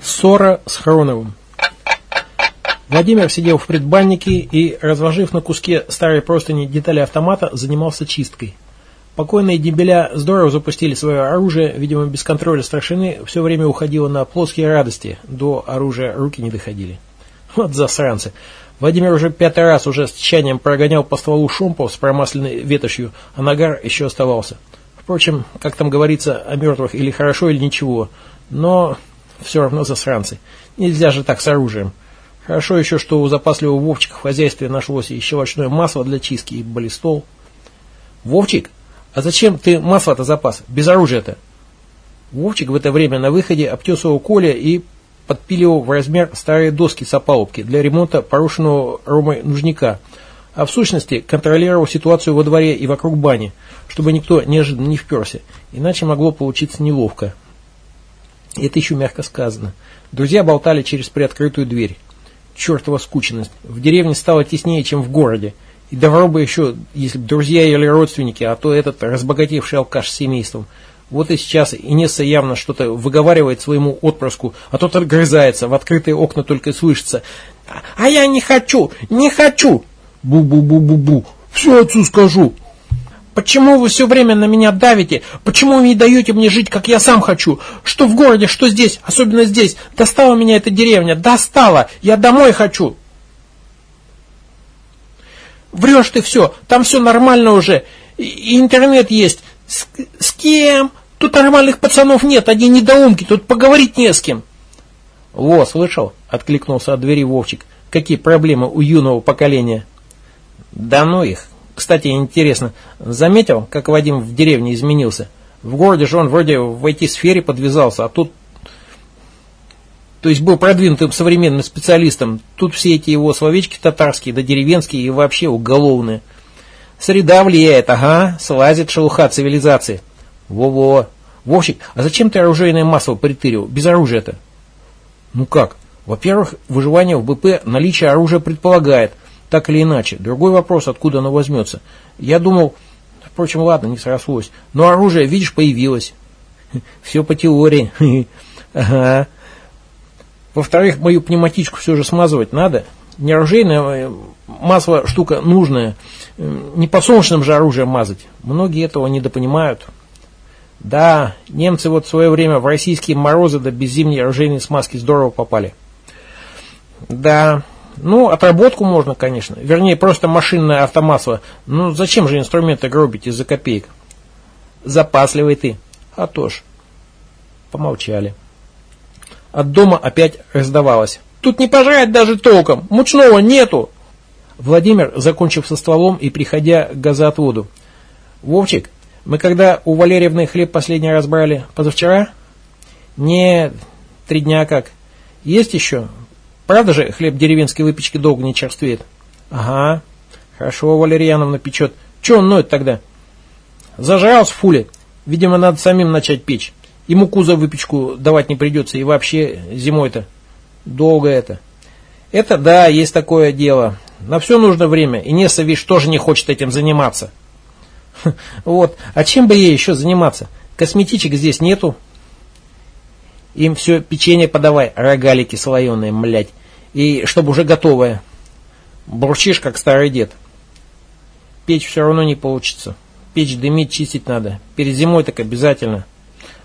Ссора с Хроновым. Владимир сидел в предбаннике и, разложив на куске старой простыни детали автомата, занимался чисткой. Покойные дебеля здорово запустили свое оружие, видимо, без контроля старшины все время уходило на плоские радости, до оружия руки не доходили. Вот засранцы. Владимир уже пятый раз уже с тщанием прогонял по стволу шумпов с промасленной ветошью, а нагар еще оставался. Впрочем, как там говорится о мертвых, или хорошо, или ничего, но все равно засранцы. Нельзя же так с оружием. Хорошо еще, что у запасливого Вовчика в хозяйстве нашлось и щелочное масло для чистки и баллистол. Вовчик, а зачем ты масло-то запас? Без оружия-то. Вовчик в это время на выходе обтесывал Коля и подпиливал в размер старые доски с опалубки для ремонта порушенного Ромой нужника, а в сущности контролировал ситуацию во дворе и вокруг бани, чтобы никто неожиданно не вперся, иначе могло получиться неловко. Это еще мягко сказано. Друзья болтали через приоткрытую дверь. Чертова скученность. В деревне стало теснее, чем в городе. И добро бы еще, если бы друзья или родственники, а то этот разбогатевший алкаш с семейством. Вот и сейчас Инесса явно что-то выговаривает своему отпрыску, а тот отгрызается, в открытые окна только слышится. «А я не хочу! Не хочу!» «Бу-бу-бу-бу-бу! Все отцу скажу!» Почему вы все время на меня давите? Почему вы не даете мне жить, как я сам хочу? Что в городе, что здесь, особенно здесь. Достала меня эта деревня, достала. Я домой хочу. Врешь ты все, там все нормально уже. И интернет есть. С, с кем? Тут нормальных пацанов нет, они недоумки, тут поговорить не с кем. Во, слышал? Откликнулся от двери Вовчик. Какие проблемы у юного поколения? Да ну их, кстати, интересно, заметил, как Вадим в деревне изменился? В городе же он вроде в IT-сфере подвязался, а тут... То есть был продвинутым современным специалистом. Тут все эти его словечки татарские, да деревенские и вообще уголовные. Среда влияет, ага, слазит шелуха цивилизации. Во-во. Вовчик, а зачем ты оружейное масло притырил? Без оружия-то. Ну как? Во-первых, выживание в БП наличие оружия предполагает – так или иначе. Другой вопрос, откуда оно возьмется. Я думал, впрочем, ладно, не срослось. Но оружие, видишь, появилось. Все по теории. Ага. Во-вторых, мою пневматичку все же смазывать надо. Не оружейное э, масло штука нужная. Не по солнечным же оружием мазать. Многие этого недопонимают. Да, немцы вот в свое время в российские морозы да без зимней оружейной смазки здорово попали. Да, ну, отработку можно, конечно. Вернее, просто машинное автомасло. Ну, зачем же инструменты гробить из-за копеек? Запасливый ты. А то ж. Помолчали. От дома опять раздавалось. Тут не пожрать даже толком. Мучного нету. Владимир, закончив со стволом и приходя к газоотводу. Вовчик, мы когда у Валерьевны хлеб последний раз брали? Позавчера? Не, три дня как. Есть еще? Правда же хлеб деревенской выпечки долго не черствеет? Ага. Хорошо, Валерьяновна печет. Че он ноет тогда? Зажрался фули. Видимо, надо самим начать печь. И муку за выпечку давать не придется. И вообще зимой-то долго это. Это да, есть такое дело. На все нужно время. И Неса, видишь, тоже не хочет этим заниматься. Вот. А чем бы ей еще заниматься? Косметичек здесь нету. Им все печенье подавай, рогалики слоеные, млять. И чтобы уже готовое. Бурчишь, как старый дед. Печь все равно не получится. Печь дымить, чистить надо. Перед зимой так обязательно.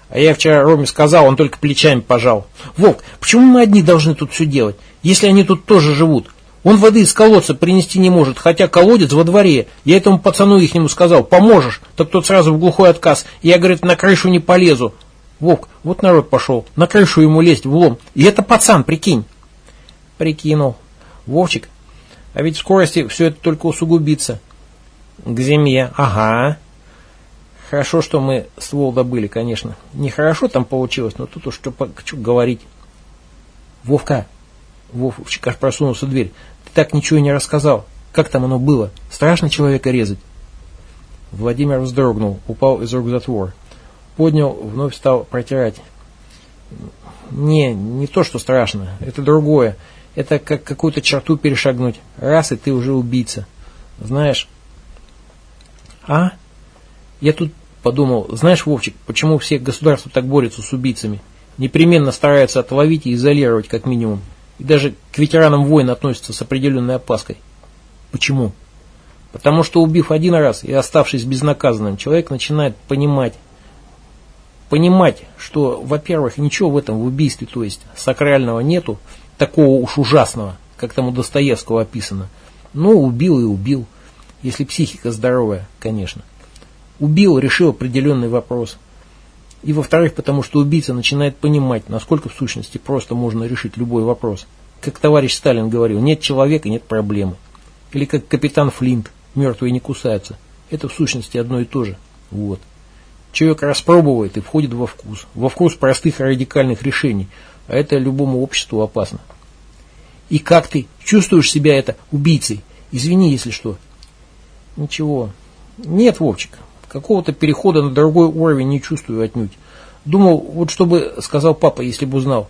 А я вчера Роме сказал, он только плечами пожал. Волк, почему мы одни должны тут все делать, если они тут тоже живут? Он воды из колодца принести не может, хотя колодец во дворе. Я этому пацану ихнему сказал, поможешь. Так тот сразу в глухой отказ. Я, говорит, на крышу не полезу. Вовк, вот народ пошел, на крышу ему лезть в лом. И это пацан, прикинь. Прикинул. Вовчик, а ведь в скорости все это только усугубится. К земле, ага. Хорошо, что мы ствол добыли, конечно. Нехорошо там получилось, но тут уж что, что говорить. Вовка, Вовчик аж просунулся в дверь. Ты так ничего не рассказал. Как там оно было? Страшно человека резать? Владимир вздрогнул, упал из рук затвор. Поднял, вновь стал протирать. Не, не то, что страшно, это другое. Это как какую-то черту перешагнуть. Раз, и ты уже убийца. Знаешь, а? Я тут подумал, знаешь, Вовчик, почему все государства так борются с убийцами? Непременно стараются отловить и изолировать, как минимум. И даже к ветеранам войн относятся с определенной опаской. Почему? Потому что убив один раз и оставшись безнаказанным, человек начинает понимать, понимать, что, во-первых, ничего в этом в убийстве, то есть сакрального нету, такого уж ужасного, как там у Достоевского описано. Но убил и убил, если психика здоровая, конечно. Убил, решил определенный вопрос. И во-вторых, потому что убийца начинает понимать, насколько в сущности просто можно решить любой вопрос. Как товарищ Сталин говорил, нет человека, нет проблемы. Или как капитан Флинт, мертвые не кусаются. Это в сущности одно и то же. Вот. Человек распробовывает и входит во вкус. Во вкус простых радикальных решений. А это любому обществу опасно. И как ты чувствуешь себя это убийцей? Извини, если что. Ничего. Нет, Вовчик, какого-то перехода на другой уровень не чувствую отнюдь. Думал, вот что бы сказал папа, если бы узнал.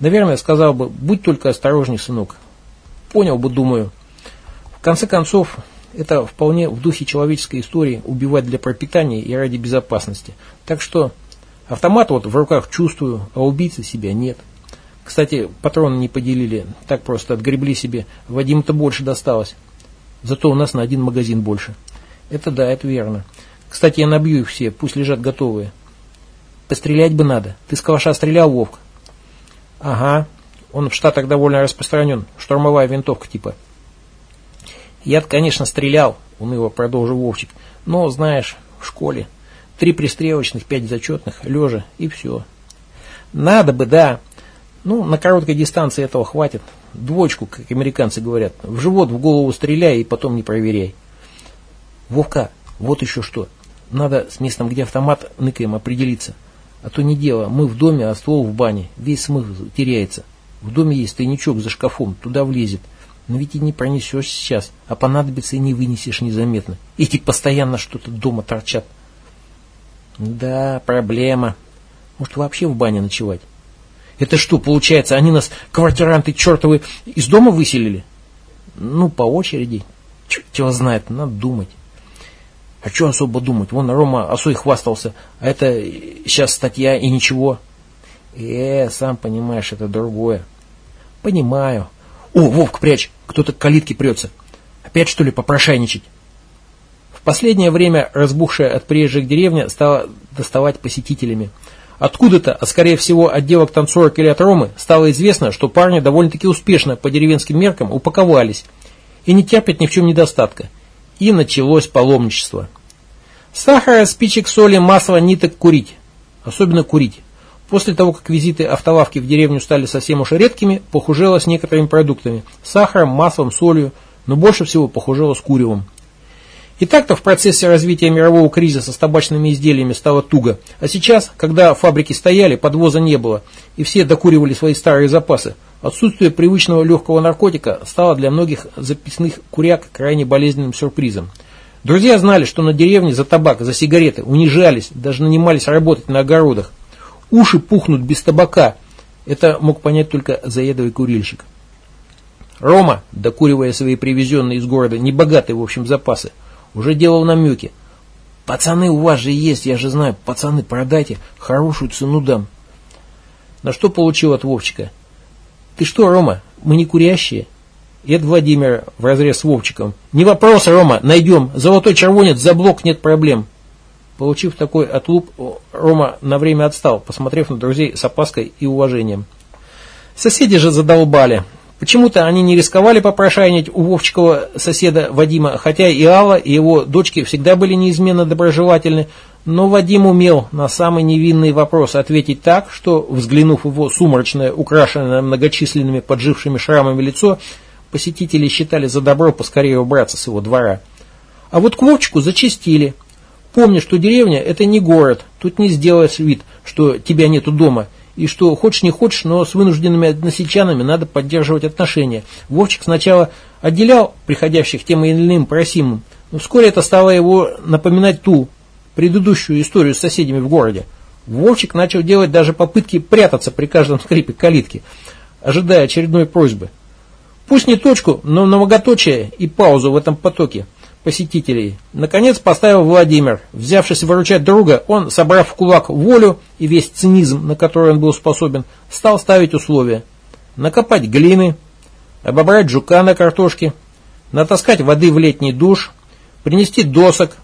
Наверное, сказал бы, будь только осторожней, сынок. Понял бы, думаю. В конце концов, это вполне в духе человеческой истории убивать для пропитания и ради безопасности. Так что автомат вот в руках чувствую, а убийцы себя нет. Кстати, патроны не поделили, так просто отгребли себе. Вадим-то больше досталось. Зато у нас на один магазин больше. Это да, это верно. Кстати, я набью их все, пусть лежат готовые. Пострелять бы надо. Ты с калаша стрелял, Вовк? Ага. Он в Штатах довольно распространен. Штурмовая винтовка типа. Я конечно, стрелял, уныло продолжил Вовчик. Но, знаешь, в школе. Три пристрелочных, пять зачетных, лежа и все. Надо бы, да. Ну, на короткой дистанции этого хватит. Двочку, как американцы говорят. В живот, в голову стреляй и потом не проверяй. Вовка, вот еще что. Надо с местом, где автомат, ныкаем определиться. А то не дело. Мы в доме, а ствол в бане. Весь смысл теряется. В доме есть тайничок за шкафом. Туда влезет. Но ведь и не пронесешь сейчас. А понадобится и не вынесешь незаметно. Эти постоянно что-то дома торчат. Да, проблема. Может вообще в бане ночевать? Это что, получается, они нас, квартиранты чертовы, из дома выселили? Ну, по очереди. Черт его знает, надо думать. А что особо думать? Вон Рома осой хвастался, а это сейчас статья и ничего. Э, сам понимаешь, это другое. Понимаю. О, Вовк, прячь, кто-то к калитке прется. Опять что ли попрошайничать? В последнее время разбухшая от приезжих деревня стала доставать посетителями. Откуда-то, а скорее всего от девок танцорок или от Ромы, стало известно, что парни довольно-таки успешно по деревенским меркам упаковались и не терпят ни в чем недостатка. И началось паломничество. Сахара, спичек, соли, масла, ниток курить. Особенно курить. После того, как визиты автолавки в деревню стали совсем уж редкими, похужело с некоторыми продуктами. Сахаром, маслом, солью, но больше всего похужело с куревом. И так-то в процессе развития мирового кризиса с табачными изделиями стало туго. А сейчас, когда фабрики стояли, подвоза не было, и все докуривали свои старые запасы, отсутствие привычного легкого наркотика стало для многих записных куряк крайне болезненным сюрпризом. Друзья знали, что на деревне за табак, за сигареты унижались, даже нанимались работать на огородах. Уши пухнут без табака. Это мог понять только заедовый курильщик. Рома, докуривая свои привезенные из города, небогатые, в общем, запасы, уже делал намеки. «Пацаны у вас же есть, я же знаю. Пацаны, продайте, хорошую цену дам». На что получил от Вовчика? «Ты что, Рома, мы не курящие?» И это в разрез с Вовчиком. «Не вопрос, Рома, найдем. Золотой червонец, за блок нет проблем». Получив такой отлуп, Рома на время отстал, посмотрев на друзей с опаской и уважением. Соседи же задолбали. Почему-то они не рисковали попрошайнить у Вовчикова соседа Вадима, хотя и Алла, и его дочки всегда были неизменно доброжелательны, но Вадим умел на самый невинный вопрос ответить так, что, взглянув его сумрачное, украшенное многочисленными поджившими шрамами лицо, посетители считали за добро поскорее убраться с его двора. А вот к Вовчику зачистили. Помни, что деревня – это не город, тут не сделаешь вид, что тебя нету дома – и что хочешь не хочешь, но с вынужденными односельчанами надо поддерживать отношения. Вовчик сначала отделял приходящих тем или иным просимым, но вскоре это стало его напоминать ту предыдущую историю с соседями в городе. Вовчик начал делать даже попытки прятаться при каждом скрипе калитки, ожидая очередной просьбы. Пусть не точку, но многоточие и паузу в этом потоке. Посетителей. Наконец поставил Владимир. Взявшись выручать друга, он, собрав в кулак волю и весь цинизм, на который он был способен, стал ставить условия. Накопать глины, обобрать жука на картошке, натаскать воды в летний душ, принести досок,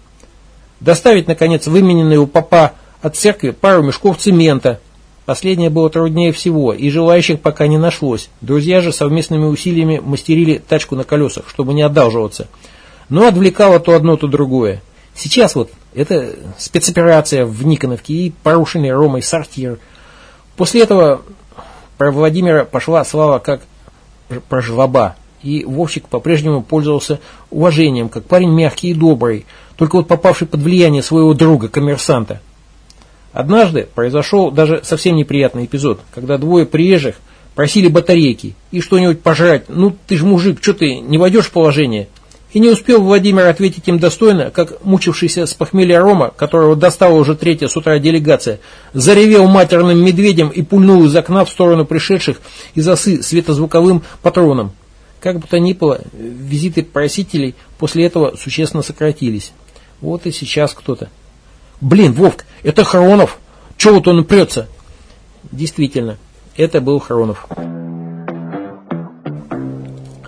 доставить, наконец, вымененный у папа от церкви пару мешков цемента. Последнее было труднее всего, и желающих пока не нашлось. Друзья же совместными усилиями мастерили тачку на колесах, чтобы не одалживаться – но отвлекало то одно, то другое. Сейчас вот это спецоперация в Никоновке и порушенный Ромой сортир. После этого про Владимира пошла слава как про жлоба. И Вовчик по-прежнему пользовался уважением, как парень мягкий и добрый, только вот попавший под влияние своего друга, коммерсанта. Однажды произошел даже совсем неприятный эпизод, когда двое приезжих просили батарейки и что-нибудь пожрать. Ну, ты ж мужик, что ты не войдешь в положение? И не успел Владимир ответить им достойно, как мучившийся с похмелья Рома, которого достала уже третья с утра делегация, заревел матерным медведем и пульнул из окна в сторону пришедших из осы светозвуковым патроном. Как бы то ни было, визиты просителей после этого существенно сократились. Вот и сейчас кто-то. Блин, Вовк, это Хронов. Чего вот он прется? Действительно, это был Хронов.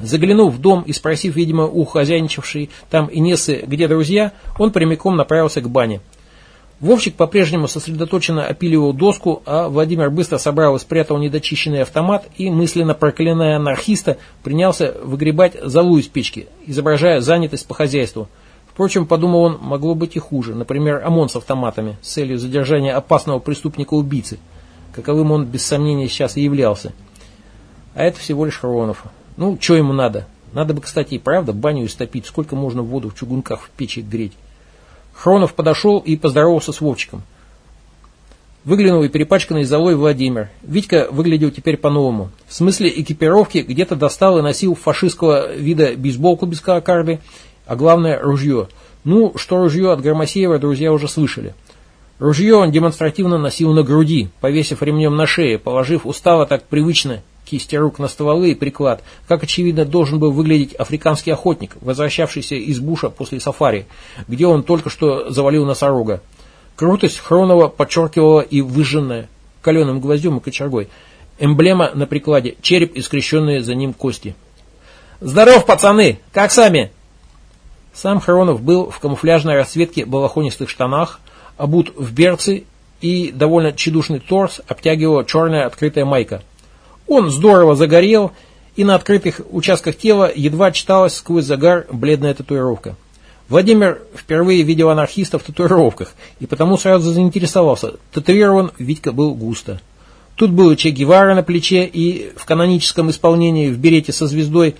Заглянув в дом и спросив, видимо, у хозяйничавшей там Инессы, где друзья, он прямиком направился к бане. Вовчик по-прежнему сосредоточенно опиливал доску, а Владимир быстро собрал и спрятал недочищенный автомат и, мысленно проклиная анархиста, принялся выгребать залу из печки, изображая занятость по хозяйству. Впрочем, подумал он, могло быть и хуже. Например, ОМОН с автоматами с целью задержания опасного преступника-убийцы, каковым он без сомнения сейчас и являлся. А это всего лишь Хронов. Ну, что ему надо? Надо бы, кстати, и правда баню истопить. Сколько можно воду в чугунках в печи греть? Хронов подошел и поздоровался с Вовчиком. Выглянул и перепачканный золой Владимир. Витька выглядел теперь по-новому. В смысле экипировки где-то достал и носил фашистского вида бейсболку без кокарды, а главное ружье. Ну, что ружье от Громосеева друзья уже слышали. Ружье он демонстративно носил на груди, повесив ремнем на шее, положив устало так привычно кисти рук на стволы и приклад, как очевидно должен был выглядеть африканский охотник, возвращавшийся из буша после сафари, где он только что завалил носорога. Крутость Хронова подчеркивала и выжженная каленым гвоздем и кочергой. Эмблема на прикладе, череп и скрещенные за ним кости. «Здоров, пацаны! Как сами?» Сам Хронов был в камуфляжной расцветке балахонистых штанах, обут в берцы и довольно тщедушный торс обтягивала черная открытая майка – он здорово загорел, и на открытых участках тела едва читалась сквозь загар бледная татуировка. Владимир впервые видел анархиста в татуировках, и потому сразу заинтересовался. Татуирован Витька был густо. Тут был Че Гевара на плече и в каноническом исполнении в берете со звездой,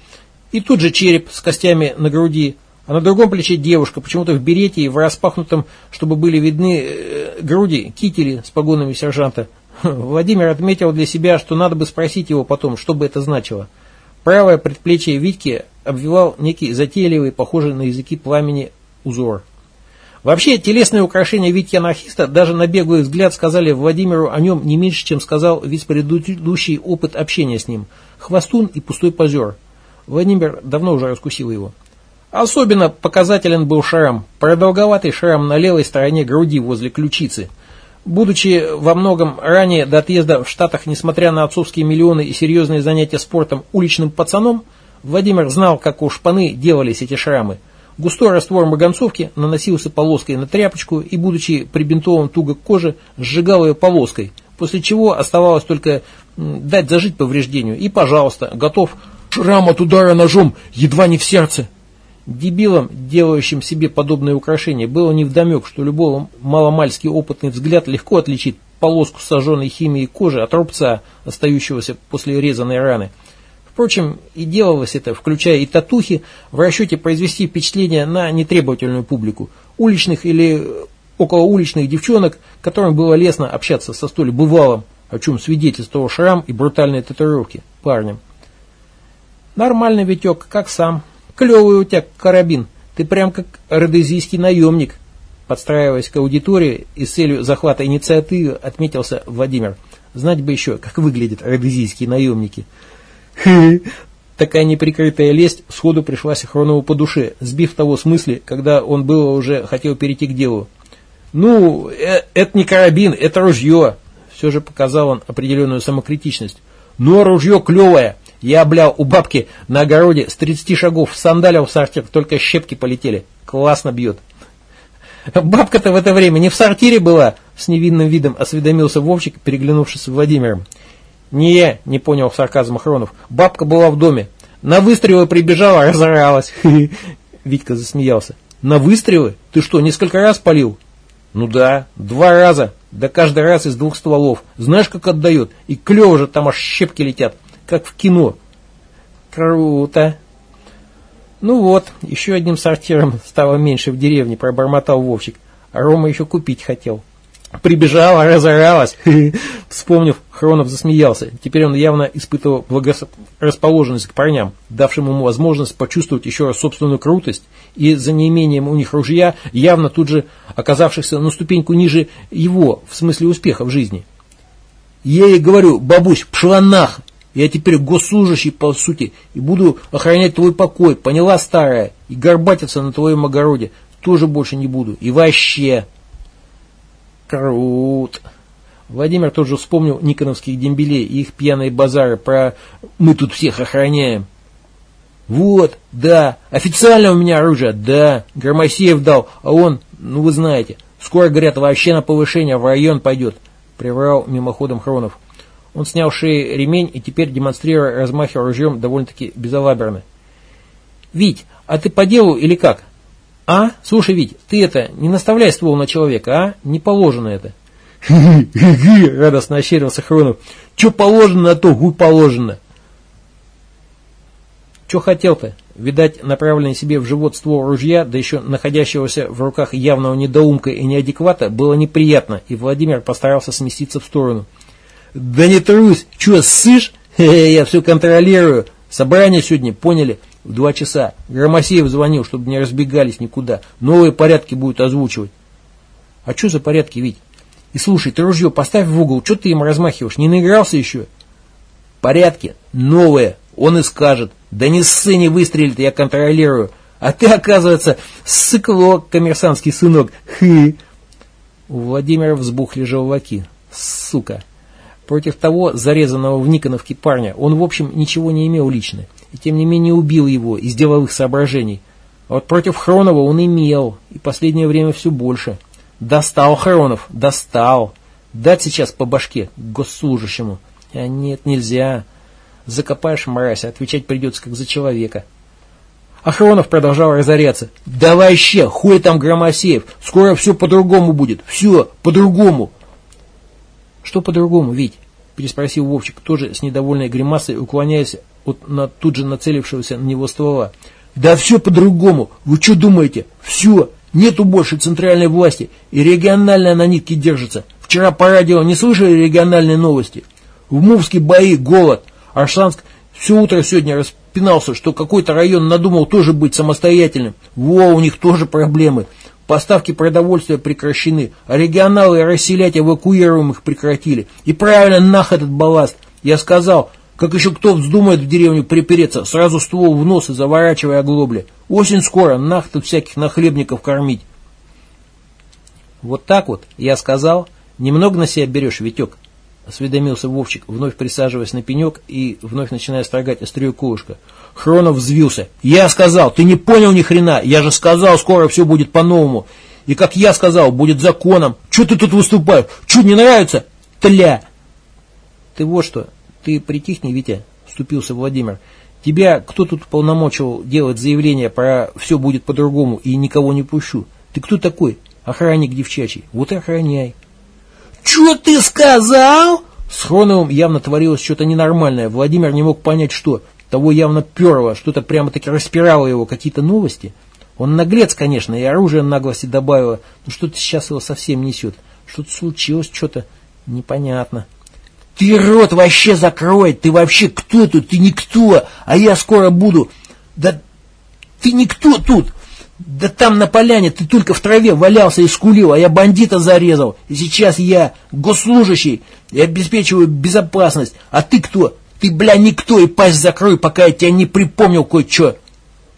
и тут же череп с костями на груди, а на другом плече девушка, почему-то в берете и в распахнутом, чтобы были видны э, груди, кители с погонами сержанта, Владимир отметил для себя, что надо бы спросить его потом, что бы это значило. Правое предплечье Витьки обвивал некий затейливый, похожий на языки пламени, узор. Вообще, телесные украшения Витьки анархиста даже на беглый взгляд сказали Владимиру о нем не меньше, чем сказал весь предыдущий опыт общения с ним. Хвостун и пустой позер. Владимир давно уже раскусил его. Особенно показателен был шрам, продолговатый шрам на левой стороне груди возле ключицы – Будучи во многом ранее до отъезда в Штатах, несмотря на отцовские миллионы и серьезные занятия спортом, уличным пацаном, Владимир знал, как у шпаны делались эти шрамы. Густой раствор марганцовки наносился полоской на тряпочку и, будучи прибинтован туго к коже, сжигал ее полоской, после чего оставалось только дать зажить повреждению и, пожалуйста, готов шрам от удара ножом едва не в сердце. Дебилам, делающим себе подобные украшения, было невдомек, что любого маломальски опытный взгляд легко отличит полоску сожженной химией кожи от рубца, остающегося после резаной раны. Впрочем, и делалось это, включая и татухи, в расчете произвести впечатление на нетребовательную публику, уличных или околоуличных девчонок, которым было лестно общаться со столь бывалым, о чем свидетельствовал шрам и брутальные татуировки, парнем. Нормальный Витек, как сам, Клевый у тебя карабин. Ты прям как родезийский наемник. Подстраиваясь к аудитории и с целью захвата инициативы, отметился Владимир. Знать бы еще, как выглядят родезийские наемники. Такая неприкрытая лесть сходу пришлась Хронову по душе, сбив того с мысли, когда он было уже хотел перейти к делу. «Ну, э, это не карабин, это ружье!» Все же показал он определенную самокритичность. «Но ружье клевое! Я, блял, у бабки на огороде с 30 шагов сандалил в сортир, только щепки полетели. Классно бьет!» «Бабка-то в это время не в сортире была!» С невинным видом осведомился Вовчик, переглянувшись с Владимиром. «Не я», не понял сарказма Хронов. «Бабка была в доме. На выстрелы прибежала, разоралась». Витька засмеялся. «На выстрелы? Ты что, несколько раз полил?» «Ну да, два раза. Да каждый раз из двух стволов. Знаешь, как отдает? И клево же там аж щепки летят, как в кино». «Круто!» «Ну вот, еще одним сортиром стало меньше в деревне», пробормотал Вовчик. А Рома еще купить хотел. Прибежала, разоралась. Вспомнив, Хронов засмеялся. Теперь он явно испытывал благорасположенность к парням, давшим ему возможность почувствовать еще раз собственную крутость, и за неимением у них ружья, явно тут же оказавшихся на ступеньку ниже его, в смысле успеха в жизни. Я ей говорю, бабусь, пшла нах! Я теперь госслужащий, по сути, и буду охранять твой покой, поняла, старая? И горбатиться на твоем огороде тоже больше не буду. И вообще... Крут. Владимир тут же вспомнил никоновских дембелей и их пьяные базары про «мы тут всех охраняем». Вот, да, официально у меня оружие, да, Громосеев дал, а он, ну вы знаете, скоро, говорят, вообще на повышение в район пойдет, приврал мимоходом Хронов. Он снял шеи ремень и теперь, демонстрируя, размахивал ружьем довольно-таки безалаберно. «Вить, а ты по делу или как?» А? Слушай, Вить, ты это, не наставляй ствол на человека, а? Не положено это. Радостно ощерился Хронов. Че положено на то, гуй положено. Че хотел-то? Видать, направленный себе в живот ствол ружья, да еще находящегося в руках явного недоумка и неадеквата, было неприятно, и Владимир постарался сместиться в сторону. «Да не трусь! Че, ссышь? Я все контролирую. Собрание сегодня, поняли? В два часа. Громосеев звонил, чтобы не разбегались никуда. Новые порядки будут озвучивать. А что за порядки, Вить? И слушай, ты ружье поставь в угол, что ты им размахиваешь? Не наигрался еще? Порядки новые, он и скажет. Да не ссы, не выстрелит, я контролирую. А ты, оказывается, сыкло, коммерсантский сынок. Хы. У Владимира взбухли желваки. Сука. Против того зарезанного в Никоновке парня он, в общем, ничего не имел лично и тем не менее убил его из деловых соображений. А вот против Хронова он имел, и последнее время все больше. Достал Хронов, достал. Дать сейчас по башке госслужащему. А нет, нельзя. Закопаешь мразь, отвечать придется как за человека. А Хронов продолжал разоряться. Да вообще, хуй там Громосеев, скоро все по-другому будет, все по-другому. Что по-другому, Вить? Переспросил Вовчик, тоже с недовольной гримасой, уклоняясь от на, тут же нацелившегося на него ствола. «Да все по-другому! Вы что думаете? Все! Нету больше центральной власти, и региональная на нитке держится. Вчера по радио не слышали региональные новости? В Мувске бои, голод. Аршанск все утро сегодня распинался, что какой-то район надумал тоже быть самостоятельным. Во, у них тоже проблемы. Поставки продовольствия прекращены, а регионалы расселять эвакуируемых прекратили. И правильно нах этот балласт. Я сказал, как еще кто вздумает в деревню припереться, сразу ствол в нос и заворачивая оглобли. Осень скоро, нах тут всяких нахлебников кормить. Вот так вот, я сказал, немного на себя берешь, Витек, осведомился Вовчик, вновь присаживаясь на пенек и вновь начиная строгать острие колышко. Хронов взвился. Я сказал, ты не понял ни хрена, я же сказал, скоро все будет по-новому. И как я сказал, будет законом. Че ты тут выступаешь? Че не нравится? Тля! Ты вот что, ты притихни, Витя, вступился Владимир. Тебя кто тут полномочил делать заявление про «все будет по-другому» и «никого не пущу»? Ты кто такой? Охранник девчачий. Вот и охраняй. «Че ты сказал?» С Хроновым явно творилось что-то ненормальное. Владимир не мог понять, что. Того явно перло, что-то прямо-таки распирало его, какие-то новости. Он наглец, конечно, и оружие наглости добавило, но что-то сейчас его совсем несет. Что-то случилось, что-то непонятно. Ты рот вообще закрой, ты вообще кто тут, ты никто, а я скоро буду. Да ты никто тут. Да там на поляне ты только в траве валялся и скулил, а я бандита зарезал. И сейчас я госслужащий и обеспечиваю безопасность. А ты кто? Ты, бля, никто, и пасть закрой, пока я тебя не припомнил кое-что.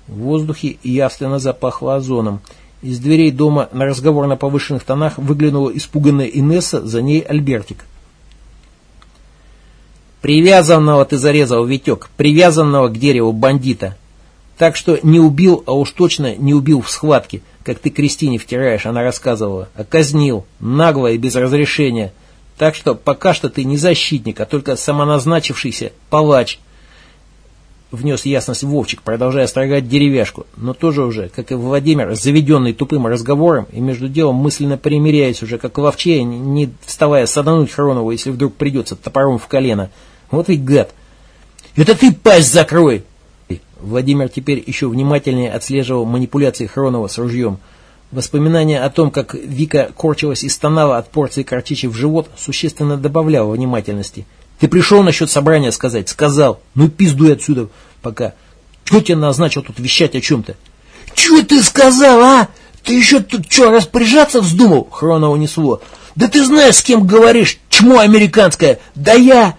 В воздухе явственно запахло озоном. Из дверей дома на разговор на повышенных тонах выглянула испуганная Инесса, за ней Альбертик. «Привязанного ты зарезал, Витек, привязанного к дереву бандита. Так что не убил, а уж точно не убил в схватке, как ты Кристине втираешь, она рассказывала, а казнил, нагло и без разрешения. Так что пока что ты не защитник, а только самоназначившийся палач, внес ясность Вовчик, продолжая строгать деревяшку, но тоже уже, как и Владимир, заведенный тупым разговором и между делом мысленно примиряясь уже, как в овче, не вставая садануть Хронову, если вдруг придется топором в колено. Вот ведь гад. «Это ты пасть закрой!» Владимир теперь еще внимательнее отслеживал манипуляции Хронова с ружьем. Воспоминание о том, как Вика корчилась и стонала от порции картечи в живот, существенно добавляло внимательности – ты пришел насчет собрания сказать? Сказал. Ну пиздуй отсюда пока. Чего тебе назначил тут вещать о чем-то? Чего ты сказал, а? Ты еще тут что, распоряжаться вздумал? Хрона унесло. Да ты знаешь, с кем говоришь, чмо американское. Да я...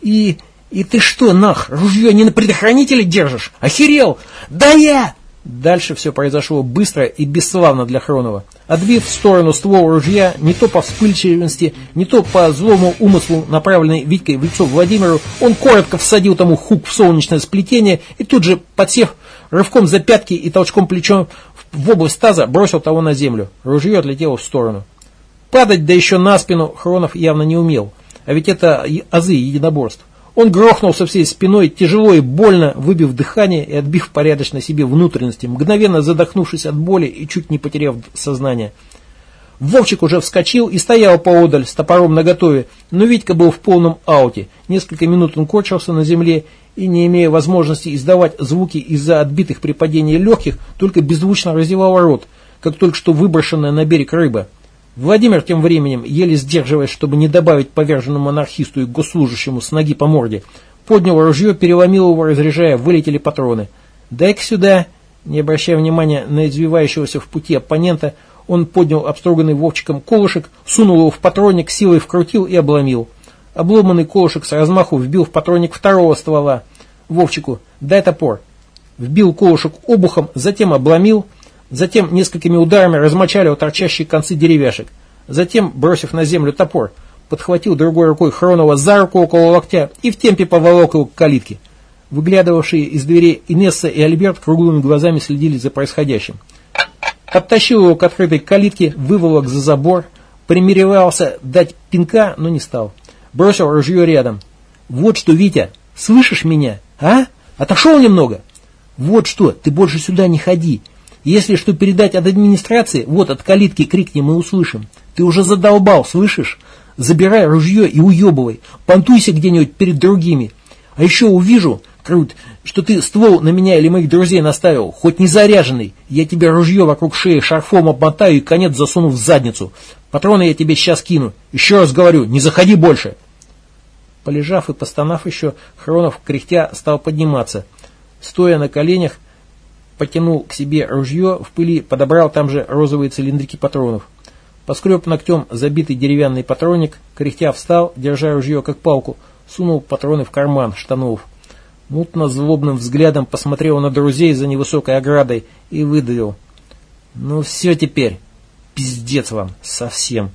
И... И ты что, нах, ружье не на предохранителе держишь? Охерел? Да я... Дальше все произошло быстро и бесславно для Хронова. Отбив в сторону ствол ружья, не то по вспыльчивости, не то по злому умыслу, направленный Витькой в лицо Владимиру, он коротко всадил тому хук в солнечное сплетение и тут же, подсев рывком за пятки и толчком плечом в область таза, бросил того на землю. Ружье отлетело в сторону. Падать, да еще на спину, Хронов явно не умел. А ведь это азы единоборств. Он грохнулся всей спиной, тяжело и больно, выбив дыхание и отбив порядочно себе внутренности, мгновенно задохнувшись от боли и чуть не потеряв сознание. Вовчик уже вскочил и стоял поодаль с топором наготове, но Витька был в полном ауте. Несколько минут он корчился на земле и, не имея возможности издавать звуки из-за отбитых при падении легких, только беззвучно разевал рот, как только что выброшенная на берег рыба. Владимир тем временем, еле сдерживаясь, чтобы не добавить поверженному анархисту и госслужащему с ноги по морде, поднял ружье, переломил его, разряжая, вылетели патроны. «Дай-ка сюда!» Не обращая внимания на извивающегося в пути оппонента, он поднял обстроганный Вовчиком колышек, сунул его в патронник, силой вкрутил и обломил. Обломанный колышек с размаху вбил в патронник второго ствола. Вовчику «дай топор!» Вбил колышек обухом, затем обломил, Затем несколькими ударами размочалил торчащие концы деревяшек. Затем, бросив на землю топор, подхватил другой рукой Хронова за руку около локтя и в темпе поволок его к калитке. Выглядывавшие из двери Инесса и Альберт круглыми глазами следили за происходящим. Оттащил его к открытой калитке, выволок за забор, примеревался дать пинка, но не стал. Бросил ружье рядом. «Вот что, Витя, слышишь меня, а? Отошел немного?» «Вот что, ты больше сюда не ходи. Если что передать от администрации, вот от калитки крикнем и услышим. Ты уже задолбал, слышишь? Забирай ружье и уебывай. Понтуйся где-нибудь перед другими. А еще увижу, Крут, что ты ствол на меня или моих друзей наставил, хоть не заряженный. Я тебе ружье вокруг шеи шарфом обмотаю и конец засуну в задницу. Патроны я тебе сейчас кину. Еще раз говорю, не заходи больше. Полежав и постонав еще, Хронов, кряхтя, стал подниматься. Стоя на коленях, потянул к себе ружье, в пыли подобрал там же розовые цилиндрики патронов. Поскреб ногтем забитый деревянный патронник, кряхтя встал, держа ружье как палку, сунул патроны в карман штанов. Мутно злобным взглядом посмотрел на друзей за невысокой оградой и выдавил. «Ну все теперь, пиздец вам, совсем!»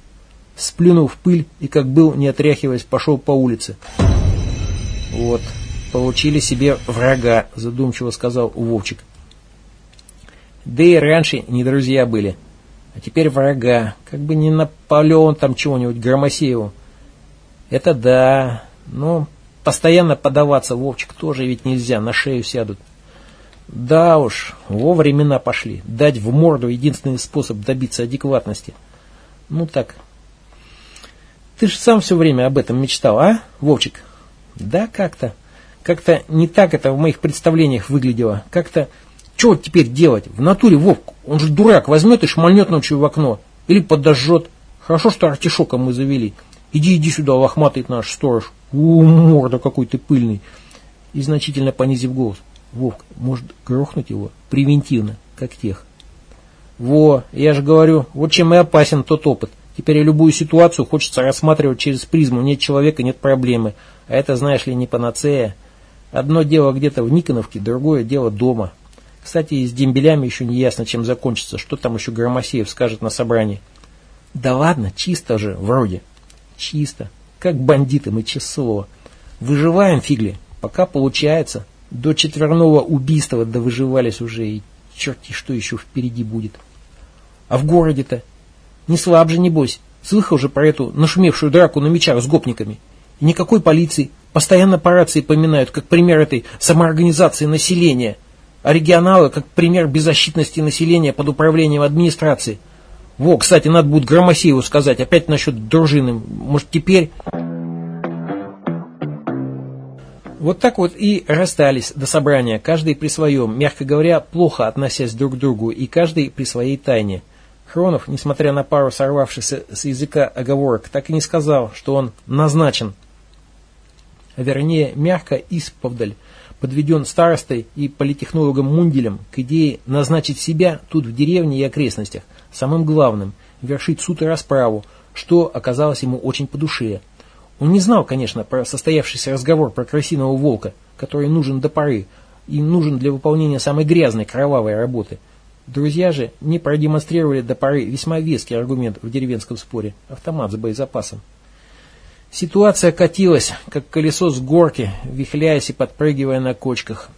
Сплюнул в пыль и, как был, не отряхиваясь, пошел по улице. «Вот, получили себе врага», задумчиво сказал Вовчик. Да и раньше не друзья были. А теперь врага. Как бы не Наполеон там чего-нибудь Громосееву. Это да. Но постоянно подаваться, Вовчик, тоже ведь нельзя. На шею сядут. Да уж, во времена пошли. Дать в морду единственный способ добиться адекватности. Ну так. Ты же сам все время об этом мечтал, а, Вовчик? Да, как-то. Как-то не так это в моих представлениях выглядело. Как-то что теперь делать? В натуре Вовк, он же дурак, возьмет и шмальнет ночью в окно. Или подожжет. Хорошо, что артишоком мы завели. Иди, иди сюда, лохматый наш сторож. У, морда какой ты пыльный. И значительно понизив голос. Вовк, может грохнуть его? Превентивно, как тех. Во, я же говорю, вот чем и опасен тот опыт. Теперь любую ситуацию хочется рассматривать через призму. Нет человека, нет проблемы. А это, знаешь ли, не панацея. Одно дело где-то в Никоновке, другое дело дома. Кстати, и с дембелями еще не ясно, чем закончится. Что там еще Громосеев скажет на собрании? Да ладно, чисто же, вроде. Чисто. Как бандиты мы, честное. Выживаем, фигли. Пока получается. До четверного убийства да выживались уже. И черти, что еще впереди будет. А в городе-то? Не слаб же, небось. Слыхал же про эту нашумевшую драку на мечах с гопниками. И никакой полиции. Постоянно по рации поминают, как пример этой самоорганизации населения. А регионалы, как пример беззащитности населения под управлением администрации. Во, кстати, надо будет Громосееву сказать, опять насчет дружины. Может, теперь... Вот так вот и расстались до собрания, каждый при своем, мягко говоря, плохо относясь друг к другу, и каждый при своей тайне. Хронов, несмотря на пару сорвавшихся с языка оговорок, так и не сказал, что он назначен, вернее, мягко исповдаль, подведен старостой и политехнологом Мунделем к идее назначить себя тут в деревне и окрестностях, самым главным, вершить суд и расправу, что оказалось ему очень по душе – он не знал, конечно, про состоявшийся разговор про крысиного волка, который нужен до поры и нужен для выполнения самой грязной, кровавой работы. Друзья же не продемонстрировали до поры весьма веский аргумент в деревенском споре – автомат с боезапасом. Ситуация катилась, как колесо с горки, вихляясь и подпрыгивая на кочках.